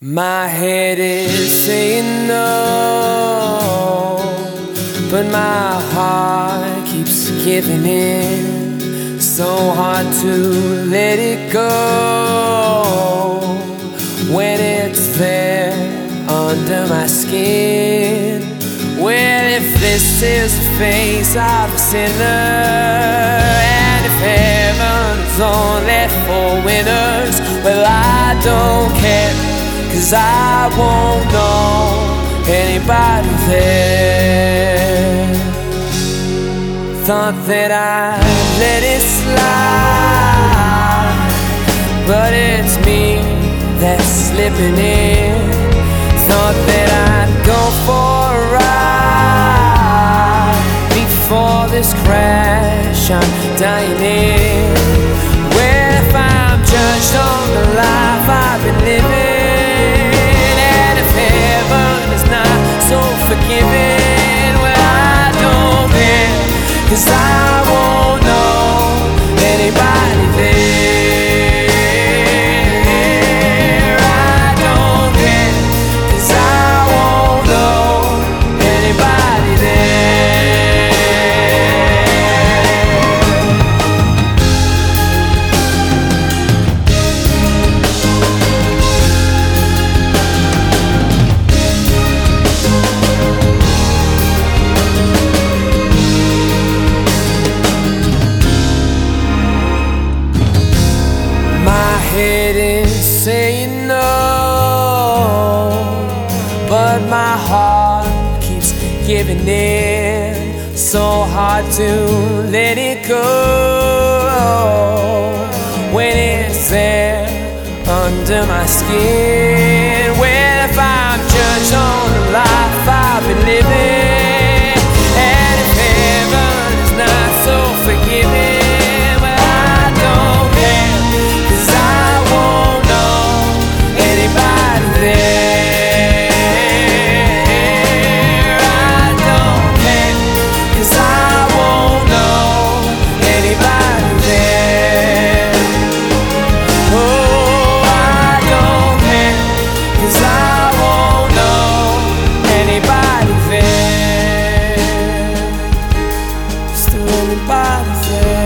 My head is saying no, but my heart keeps giving in. So hard to let it go when it's there under my skin. Well, if this is the face of a sinner, and if heaven's only for winners, well, I don't. Cause I won't know anybody there. Thought that I'd let it slide, but it's me that's slipping in. Thought that I'd go for a ride before this crash I'm dying in. forgive head is saying no, but my heart keeps giving in. So hard to let it go when it's there under my skin. Well, if I'm judged on the life. parecer